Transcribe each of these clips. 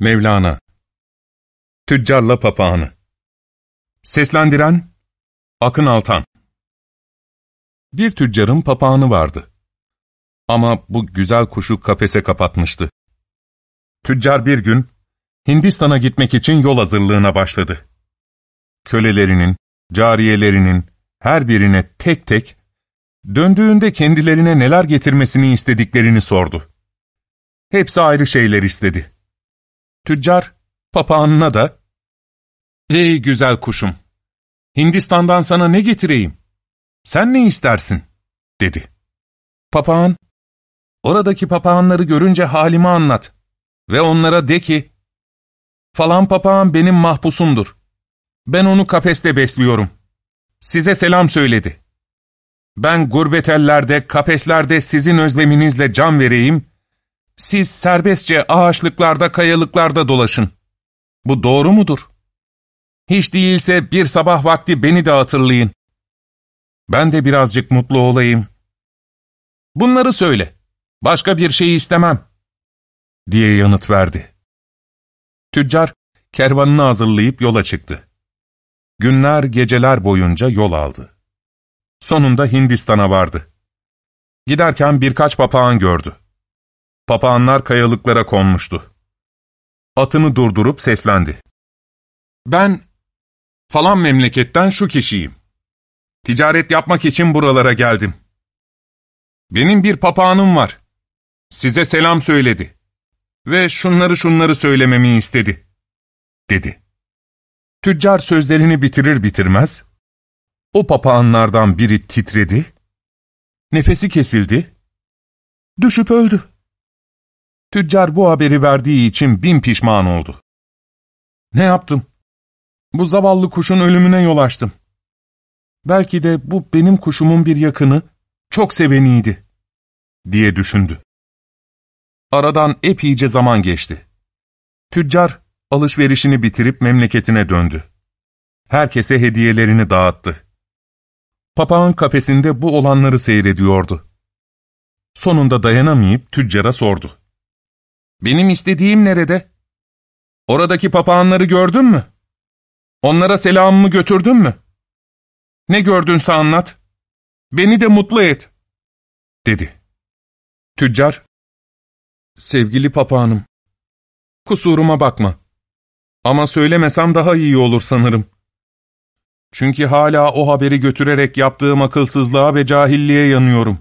Mevlana Tüccarla Papağanı Seslendiren Akın Altan Bir tüccarın papağanı vardı. Ama bu güzel kuşu kafese kapatmıştı. Tüccar bir gün Hindistan'a gitmek için yol hazırlığına başladı. Kölelerinin, cariyelerinin her birine tek tek döndüğünde kendilerine neler getirmesini istediklerini sordu. Hepsi ayrı şeyler istedi. Tüccar, papağanına da, ''Ey güzel kuşum, Hindistan'dan sana ne getireyim? Sen ne istersin?'' dedi. Papağan, ''Oradaki papağanları görünce halimi anlat ve onlara de ki, falan papağan benim mahpusumdur. Ben onu kafeste besliyorum. Size selam söyledi. Ben gurbetellerde, kafeslerde sizin özleminizle can vereyim.'' Siz serbestçe ağaçlıklarda, kayalıklarda dolaşın. Bu doğru mudur? Hiç değilse bir sabah vakti beni de hatırlayın. Ben de birazcık mutlu olayım. Bunları söyle. Başka bir şey istemem. Diye yanıt verdi. Tüccar kervanını hazırlayıp yola çıktı. Günler geceler boyunca yol aldı. Sonunda Hindistan'a vardı. Giderken birkaç papağan gördü. Papağanlar kayalıklara konmuştu. Atını durdurup seslendi. Ben falan memleketten şu kişiyim. Ticaret yapmak için buralara geldim. Benim bir papağanım var. Size selam söyledi. Ve şunları şunları söylememi istedi. Dedi. Tüccar sözlerini bitirir bitirmez, o papağanlardan biri titredi, nefesi kesildi, düşüp öldü. Tüccar bu haberi verdiği için bin pişman oldu. Ne yaptım? Bu zavallı kuşun ölümüne yol açtım. Belki de bu benim kuşumun bir yakını, çok seveniydi, diye düşündü. Aradan epeyce zaman geçti. Tüccar alışverişini bitirip memleketine döndü. Herkese hediyelerini dağıttı. Papağan kafesinde bu olanları seyrediyordu. Sonunda dayanamayıp tüccara sordu. Benim istediğim nerede? Oradaki papağanları gördün mü? Onlara selamımı götürdün mü? Ne gördünse anlat. Beni de mutlu et. Dedi. Tüccar, sevgili papağanım, kusuruma bakma. Ama söylemesem daha iyi olur sanırım. Çünkü hala o haberi götürerek yaptığım akılsızlığa ve cahilliğe yanıyorum.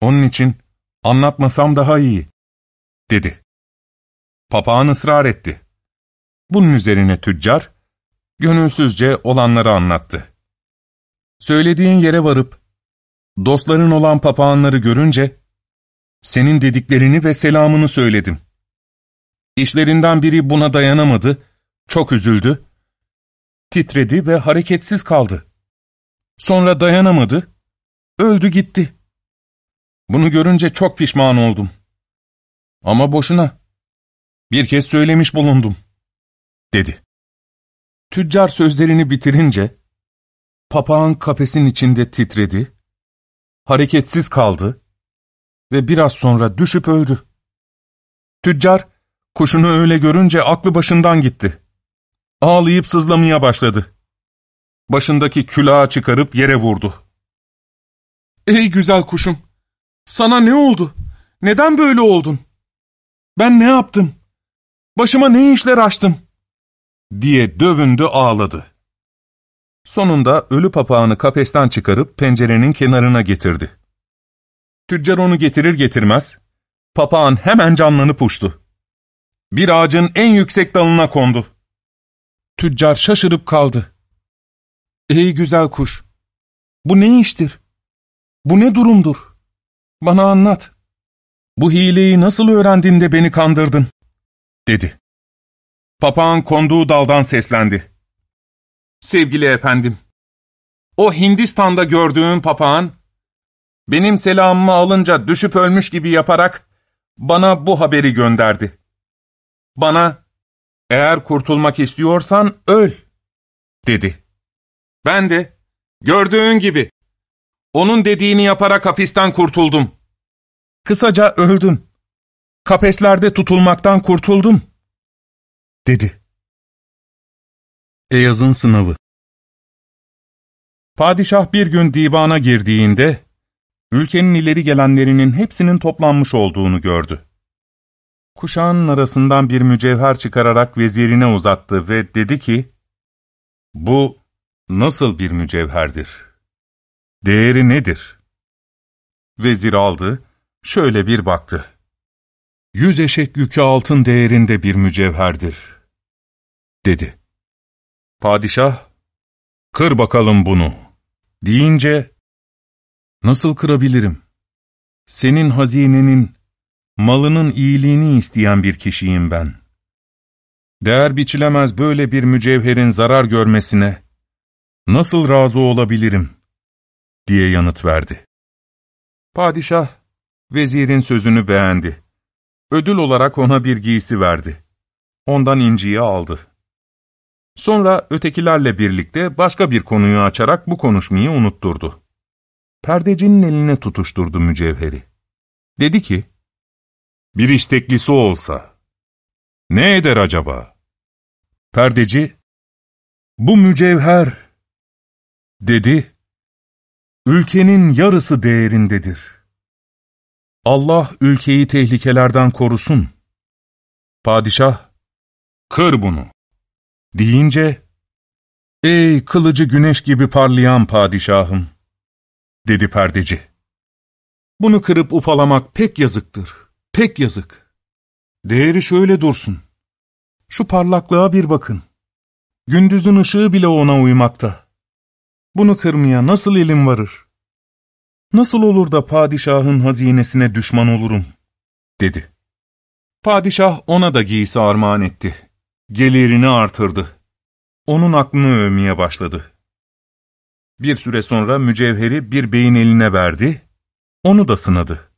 Onun için anlatmasam daha iyi, dedi. Papağan ısrar etti. Bunun üzerine tüccar, gönülsüzce olanları anlattı. Söylediğin yere varıp, dostların olan papağanları görünce, senin dediklerini ve selamını söyledim. İşlerinden biri buna dayanamadı, çok üzüldü, titredi ve hareketsiz kaldı. Sonra dayanamadı, öldü gitti. Bunu görünce çok pişman oldum. Ama boşuna. Bir kez söylemiş bulundum, dedi. Tüccar sözlerini bitirince, papağan kafesin içinde titredi, hareketsiz kaldı ve biraz sonra düşüp öldü. Tüccar, kuşunu öyle görünce aklı başından gitti. Ağlayıp sızlamaya başladı. Başındaki külahı çıkarıp yere vurdu. ''Ey güzel kuşum, sana ne oldu? Neden böyle oldun? Ben ne yaptım?'' Başıma ne işler açtım? diye dövündü ağladı. Sonunda ölü papağanı kafesten çıkarıp pencerenin kenarına getirdi. Tüccar onu getirir getirmez, papağan hemen canlanıp uçtu. Bir ağacın en yüksek dalına kondu. Tüccar şaşırıp kaldı. Ey güzel kuş, bu ne iştir? Bu ne durumdur? Bana anlat. Bu hileyi nasıl öğrendin de beni kandırdın? Dedi. Papağan konduğu daldan seslendi. Sevgili efendim, o Hindistan'da gördüğün papağan, benim selamımı alınca düşüp ölmüş gibi yaparak bana bu haberi gönderdi. Bana, eğer kurtulmak istiyorsan öl, dedi. Ben de, gördüğün gibi, onun dediğini yaparak hapisten kurtuldum. Kısaca öldüm. Kapeslerde tutulmaktan kurtuldum. dedi. Eyaz'ın sınavı Padişah bir gün divana girdiğinde, ülkenin ileri gelenlerinin hepsinin toplanmış olduğunu gördü. Kuşağın arasından bir mücevher çıkararak vezirine uzattı ve dedi ki, ''Bu nasıl bir mücevherdir? Değeri nedir?'' Vezir aldı, şöyle bir baktı. ''Yüz eşek yükü altın değerinde bir mücevherdir.'' dedi. Padişah, ''Kır bakalım bunu.'' deyince, ''Nasıl kırabilirim? Senin hazinenin, malının iyiliğini isteyen bir kişiyim ben. Değer biçilemez böyle bir mücevherin zarar görmesine nasıl razı olabilirim?'' diye yanıt verdi. Padişah, vezirin sözünü beğendi. Ödül olarak ona bir giysi verdi. Ondan inciyi aldı. Sonra ötekilerle birlikte başka bir konuyu açarak bu konuşmayı unutturdu. Perdecinin eline tutuşturdu mücevheri. Dedi ki, bir isteklisi olsa, ne eder acaba? Perdeci, bu mücevher, dedi, ülkenin yarısı değerindedir. Allah ülkeyi tehlikelerden korusun. Padişah, kır bunu deyince, ''Ey kılıcı güneş gibi parlayan padişahım!'' dedi perdeci. ''Bunu kırıp ufalamak pek yazıktır, pek yazık. Değeri şöyle dursun. Şu parlaklığa bir bakın. Gündüzün ışığı bile ona uymakta. Bunu kırmaya nasıl elim varır? Nasıl olur da padişahın hazinesine düşman olurum?'' dedi. Padişah ona da giysi armağan etti gelirini artırdı. Onun aklını övmeye başladı. Bir süre sonra mücevheri bir beyin eline verdi, onu da sınadı.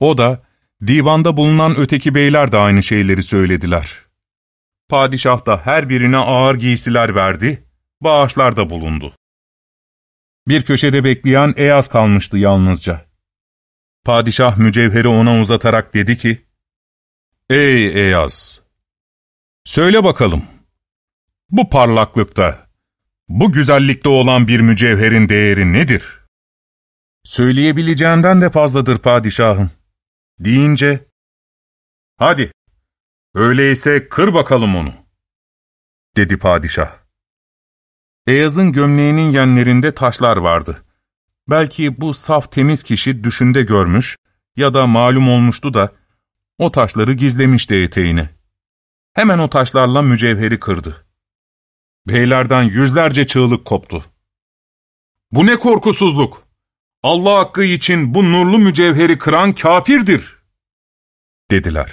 O da, divanda bulunan öteki beyler de aynı şeyleri söylediler. Padişah da her birine ağır giysiler verdi, bağışlar da bulundu. Bir köşede bekleyen Eyaz kalmıştı yalnızca. Padişah mücevheri ona uzatarak dedi ki, ''Ey Eyaz, Söyle bakalım, bu parlaklıkta, bu güzellikte olan bir mücevherin değeri nedir? Söyleyebileceğinden de fazladır padişahım, deyince, hadi, öyleyse kır bakalım onu, dedi padişah. Eyaz'ın gömleğinin yenlerinde taşlar vardı. Belki bu saf temiz kişi düşünde görmüş ya da malum olmuştu da, o taşları gizlemişti eteğine. Hemen o taşlarla mücevheri kırdı. Beylerden yüzlerce çığlık koptu. ''Bu ne korkusuzluk! Allah hakkı için bu nurlu mücevheri kıran kafirdir!'' dediler.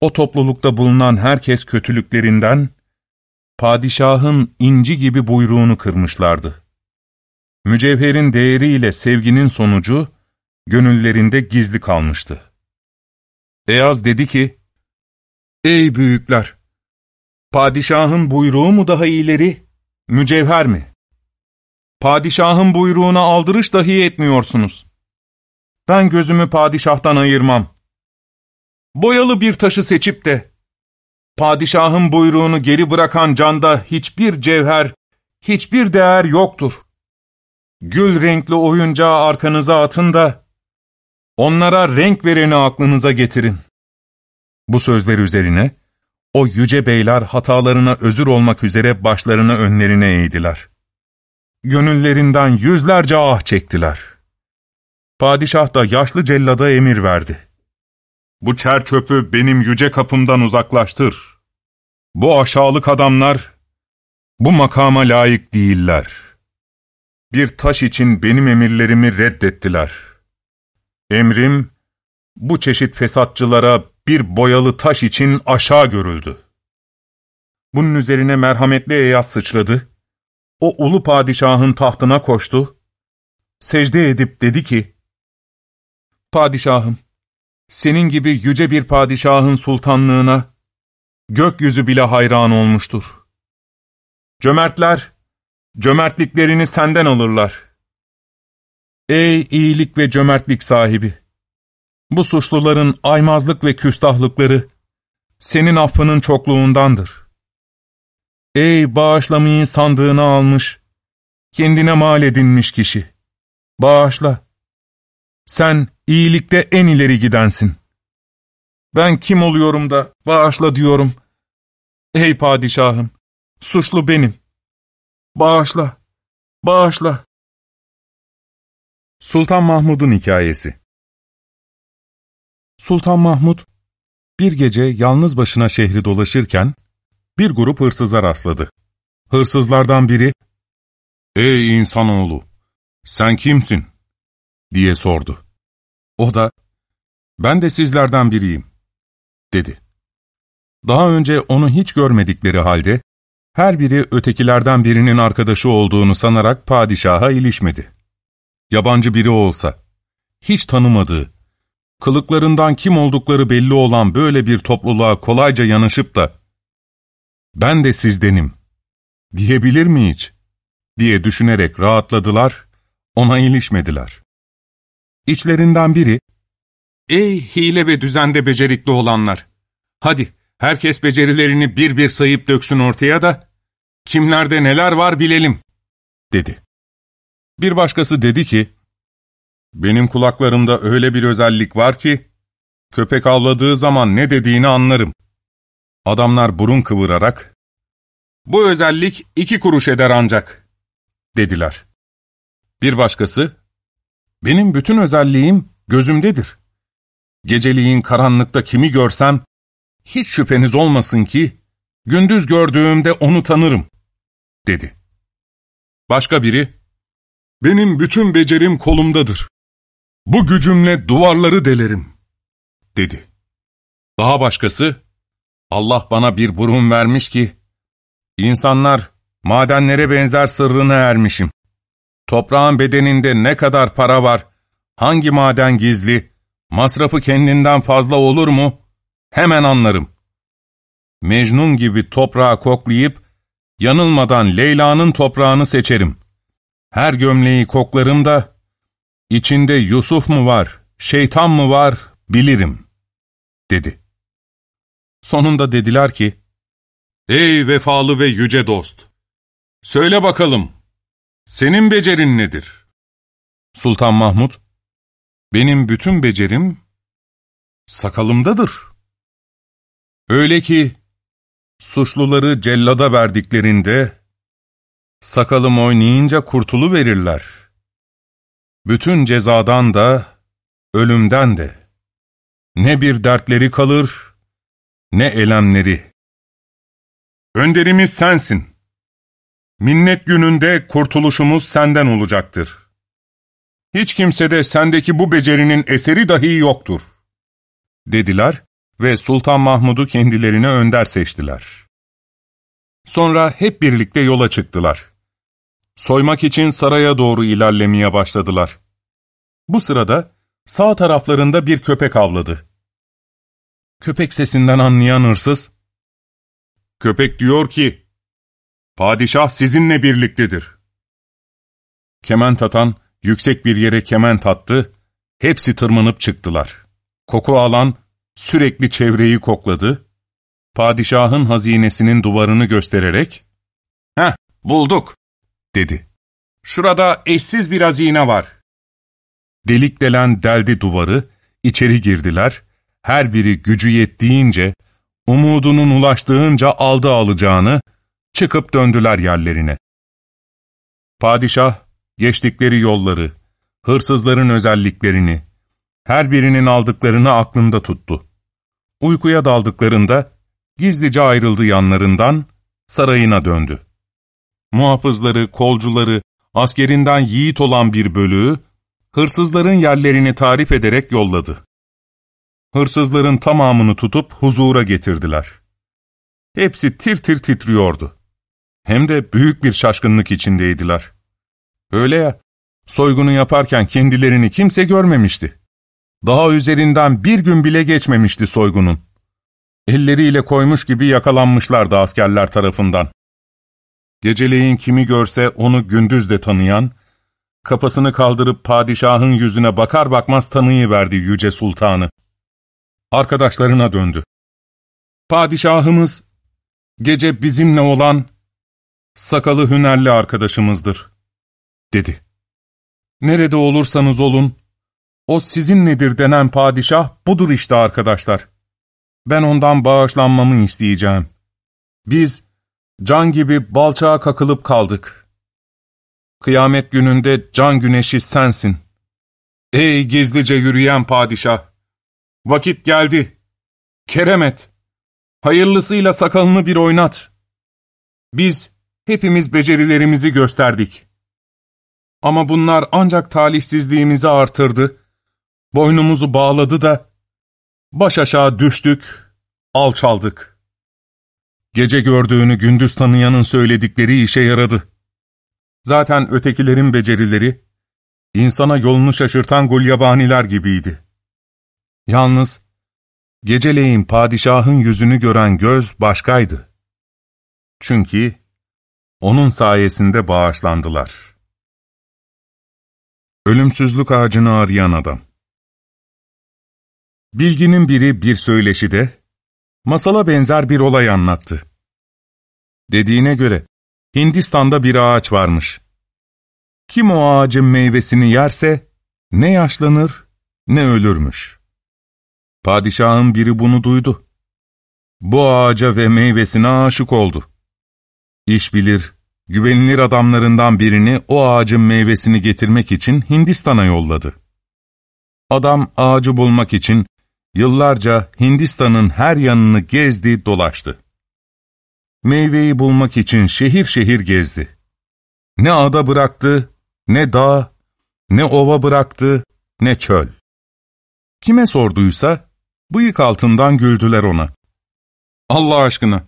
O toplulukta bulunan herkes kötülüklerinden, padişahın inci gibi buyruğunu kırmışlardı. Mücevherin değeriyle sevginin sonucu, gönüllerinde gizli kalmıştı. Eyaz dedi ki, Ey büyükler! Padişahın buyruğu mu daha ileri, mücevher mi? Padişahın buyruğuna aldırış dahi etmiyorsunuz. Ben gözümü padişahtan ayırmam. Boyalı bir taşı seçip de, padişahın buyruğunu geri bırakan canda hiçbir cevher, hiçbir değer yoktur. Gül renkli oyuncağı arkanıza atın da, onlara renk vereni aklınıza getirin. Bu sözler üzerine, o yüce beyler hatalarına özür olmak üzere başlarını önlerine eğdiler. Gönüllerinden yüzlerce ah çektiler. Padişah da yaşlı cellada emir verdi. Bu çer çöpü benim yüce kapımdan uzaklaştır. Bu aşağılık adamlar, bu makama layık değiller. Bir taş için benim emirlerimi reddettiler. Emrim, bu çeşit fesatçılara bir boyalı taş için aşağı görüldü. Bunun üzerine merhametli Eyas sıçradı, o ulu padişahın tahtına koştu, secde edip dedi ki, Padişahım, senin gibi yüce bir padişahın sultanlığına, gökyüzü bile hayran olmuştur. Cömertler, cömertliklerini senden alırlar. Ey iyilik ve cömertlik sahibi! Bu suçluların aymazlık ve küstahlıkları, senin affının çokluğundandır. Ey bağışlamayı sandığına almış, kendine mal edinmiş kişi, bağışla. Sen iyilikte en ileri gidensin. Ben kim oluyorum da bağışla diyorum. Ey padişahım, suçlu benim. Bağışla, bağışla. Sultan Mahmud'un Hikayesi Sultan Mahmud, bir gece yalnız başına şehri dolaşırken, bir grup hırsıza rastladı. Hırsızlardan biri, ''Ey insanoğlu, sen kimsin?'' diye sordu. O da, ''Ben de sizlerden biriyim.'' dedi. Daha önce onu hiç görmedikleri halde, her biri ötekilerden birinin arkadaşı olduğunu sanarak padişaha ilişmedi. Yabancı biri olsa, hiç tanımadığı, kılıklarından kim oldukları belli olan böyle bir topluluğa kolayca yanaşıp da, ''Ben de sizdenim.'' diyebilir mi hiç? diye düşünerek rahatladılar, ona ilişmediler. İçlerinden biri, ''Ey hile ve düzende becerikli olanlar! Hadi herkes becerilerini bir bir sayıp döksün ortaya da, kimlerde neler var bilelim.'' dedi. Bir başkası dedi ki, ''Benim kulaklarımda öyle bir özellik var ki, köpek avladığı zaman ne dediğini anlarım.'' Adamlar burun kıvırarak, ''Bu özellik iki kuruş eder ancak.'' dediler. Bir başkası, ''Benim bütün özelliğim gözümdedir. Geceliğin karanlıkta kimi görsem, hiç şüpheniz olmasın ki, gündüz gördüğümde onu tanırım.'' dedi. Başka biri, ''Benim bütün becerim kolumdadır. Bu gücümle duvarları delerim.'' dedi. Daha başkası, ''Allah bana bir burun vermiş ki, insanlar madenlere benzer sırrına ermişim. Toprağın bedeninde ne kadar para var, hangi maden gizli, masrafı kendinden fazla olur mu, hemen anlarım. Mecnun gibi toprağı koklayıp, yanılmadan Leyla'nın toprağını seçerim. Her gömleği koklarım da, içinde Yusuf mu var, şeytan mı var, bilirim, dedi. Sonunda dediler ki, Ey vefalı ve yüce dost! Söyle bakalım, senin becerin nedir? Sultan Mahmud, benim bütün becerim sakalımdadır. Öyle ki, suçluları cellada verdiklerinde, sakalım oynayınca kurtulu verirler. Bütün cezadan da, ölümden de. Ne bir dertleri kalır, ne elemleri. Önderimiz sensin. Minnet gününde kurtuluşumuz senden olacaktır. Hiç kimsede sendeki bu becerinin eseri dahi yoktur. Dediler ve Sultan Mahmud'u kendilerine önder seçtiler. Sonra hep birlikte yola çıktılar. Soymak için saraya doğru ilerlemeye başladılar. Bu sırada sağ taraflarında bir köpek avladı. Köpek sesinden anlayan hırsız, ''Köpek diyor ki, Padişah sizinle birliktedir. Kemen tatan, yüksek bir yere kemen tattı, hepsi tırmanıp çıktılar. Koku alan, sürekli çevreyi kokladı, padişahın hazinesinin duvarını göstererek, ''Heh, bulduk.'' dedi. ''Şurada eşsiz bir hazine var.'' Delik delen deldi duvarı, içeri girdiler, her biri gücü yettiğince, umudunun ulaştığınca aldı alacağını, Çıkıp döndüler yerlerine. Padişah, geçtikleri yolları, hırsızların özelliklerini, her birinin aldıklarını aklında tuttu. Uykuya daldıklarında, gizlice ayrıldı yanlarından, sarayına döndü. Muhafızları, kolcuları, askerinden yiğit olan bir bölüğü, hırsızların yerlerini tarif ederek yolladı. Hırsızların tamamını tutup huzura getirdiler. Hepsi tir tir titriyordu. Hem de büyük bir şaşkınlık içindeydiler. Öyle ya, soygunu yaparken kendilerini kimse görmemişti. Daha üzerinden bir gün bile geçmemişti soygunun. Elleriyle koymuş gibi yakalanmışlardı askerler tarafından. Geceleyin kimi görse onu gündüz de tanıyan, kafasını kaldırıp padişahın yüzüne bakar bakmaz tanıyıverdi yüce sultanı. Arkadaşlarına döndü. Padişahımız, gece bizimle olan sakalı hünerli arkadaşımızdır, dedi. Nerede olursanız olun, o sizin nedir denen padişah budur işte arkadaşlar. Ben ondan bağışlanmamı isteyeceğim. Biz, can gibi balçağa kakılıp kaldık. Kıyamet gününde can güneşi sensin. Ey gizlice yürüyen padişah! Vakit geldi. Keremet! Hayırlısıyla sakalını bir oynat. Biz hepimiz becerilerimizi gösterdik. Ama bunlar ancak talihsizliğimizi artırdı, boynumuzu bağladı da, baş aşağı düştük, alçaldık. Gece gördüğünü gündüz tanıyanın söyledikleri işe yaradı. Zaten ötekilerin becerileri, insana yolunu şaşırtan gulyabaniler gibiydi. Yalnız, geceleyin padişahın yüzünü gören göz başkaydı. Çünkü onun sayesinde bağışlandılar. Ölümsüzlük ağacını arayan adam Bilginin biri bir söyleşide, masala benzer bir olay anlattı. Dediğine göre, Hindistan'da bir ağaç varmış. Kim o ağacın meyvesini yerse, ne yaşlanır, ne ölürmüş. Padişahın biri bunu duydu. Bu ağaca ve meyvesine aşık oldu. İş bilir, güvenilir adamlarından birini o ağacın meyvesini getirmek için Hindistan'a yolladı. Adam ağacı bulmak için yıllarca Hindistan'ın her yanını gezdi dolaştı. Meyveyi bulmak için şehir şehir gezdi. Ne ada bıraktı, ne dağ, ne ova bıraktı, ne çöl. Kime sorduysa, bıyık altından güldüler ona. Allah aşkına,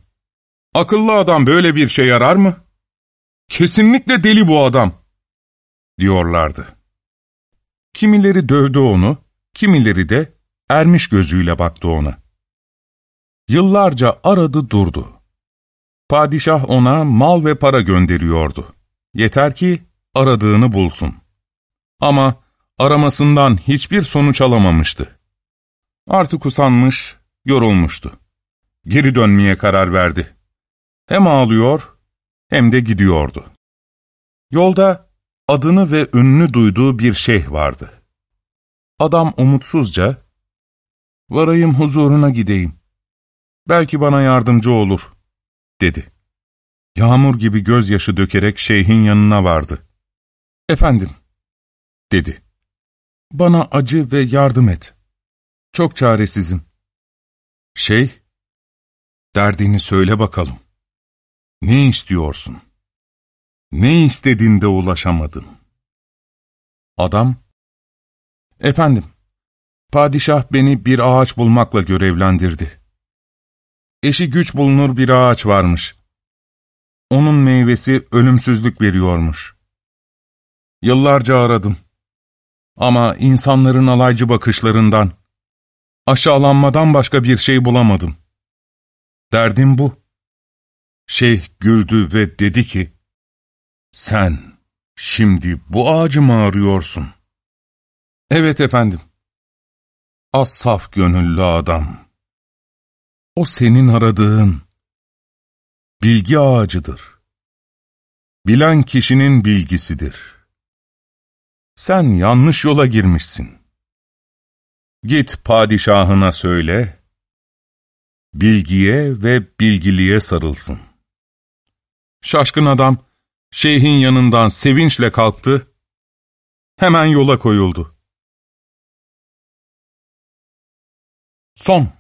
akıllı adam böyle bir şey yarar mı? Kesinlikle deli bu adam, diyorlardı. Kimileri dövdü onu, kimileri de ermiş gözüyle baktı ona. Yıllarca aradı durdu. Padişah ona mal ve para gönderiyordu. Yeter ki aradığını bulsun. Ama aramasından hiçbir sonuç alamamıştı. Artık usanmış, yorulmuştu. Geri dönmeye karar verdi. Hem ağlıyor hem de gidiyordu. Yolda adını ve ünlü duyduğu bir şeyh vardı. Adam umutsuzca, ''Varayım huzuruna gideyim. Belki bana yardımcı olur.'' dedi. Yağmur gibi gözyaşı dökerek şeyhin yanına vardı. ''Efendim'' dedi. ''Bana acı ve yardım et. Çok çaresizim.'' Şeyh, ''Derdini söyle bakalım. Ne istiyorsun? Ne istedin de ulaşamadın?'' Adam, ''Efendim, padişah beni bir ağaç bulmakla görevlendirdi. Eşi güç bulunur bir ağaç varmış. Onun meyvesi ölümsüzlük veriyormuş. Yıllarca aradım. Ama insanların alaycı bakışlarından, aşağılanmadan başka bir şey bulamadım. Derdim bu. Şeyh güldü ve dedi ki, ''Sen şimdi bu ağacı mı arıyorsun?'' ''Evet efendim.'' Az saf gönüllü adam. O senin aradığın bilgi ağacıdır. Bilen kişinin bilgisidir. Sen yanlış yola girmişsin. Git padişahına söyle, bilgiye ve bilgiliye sarılsın. Şaşkın adam, şeyhin yanından sevinçle kalktı, hemen yola koyuldu. Son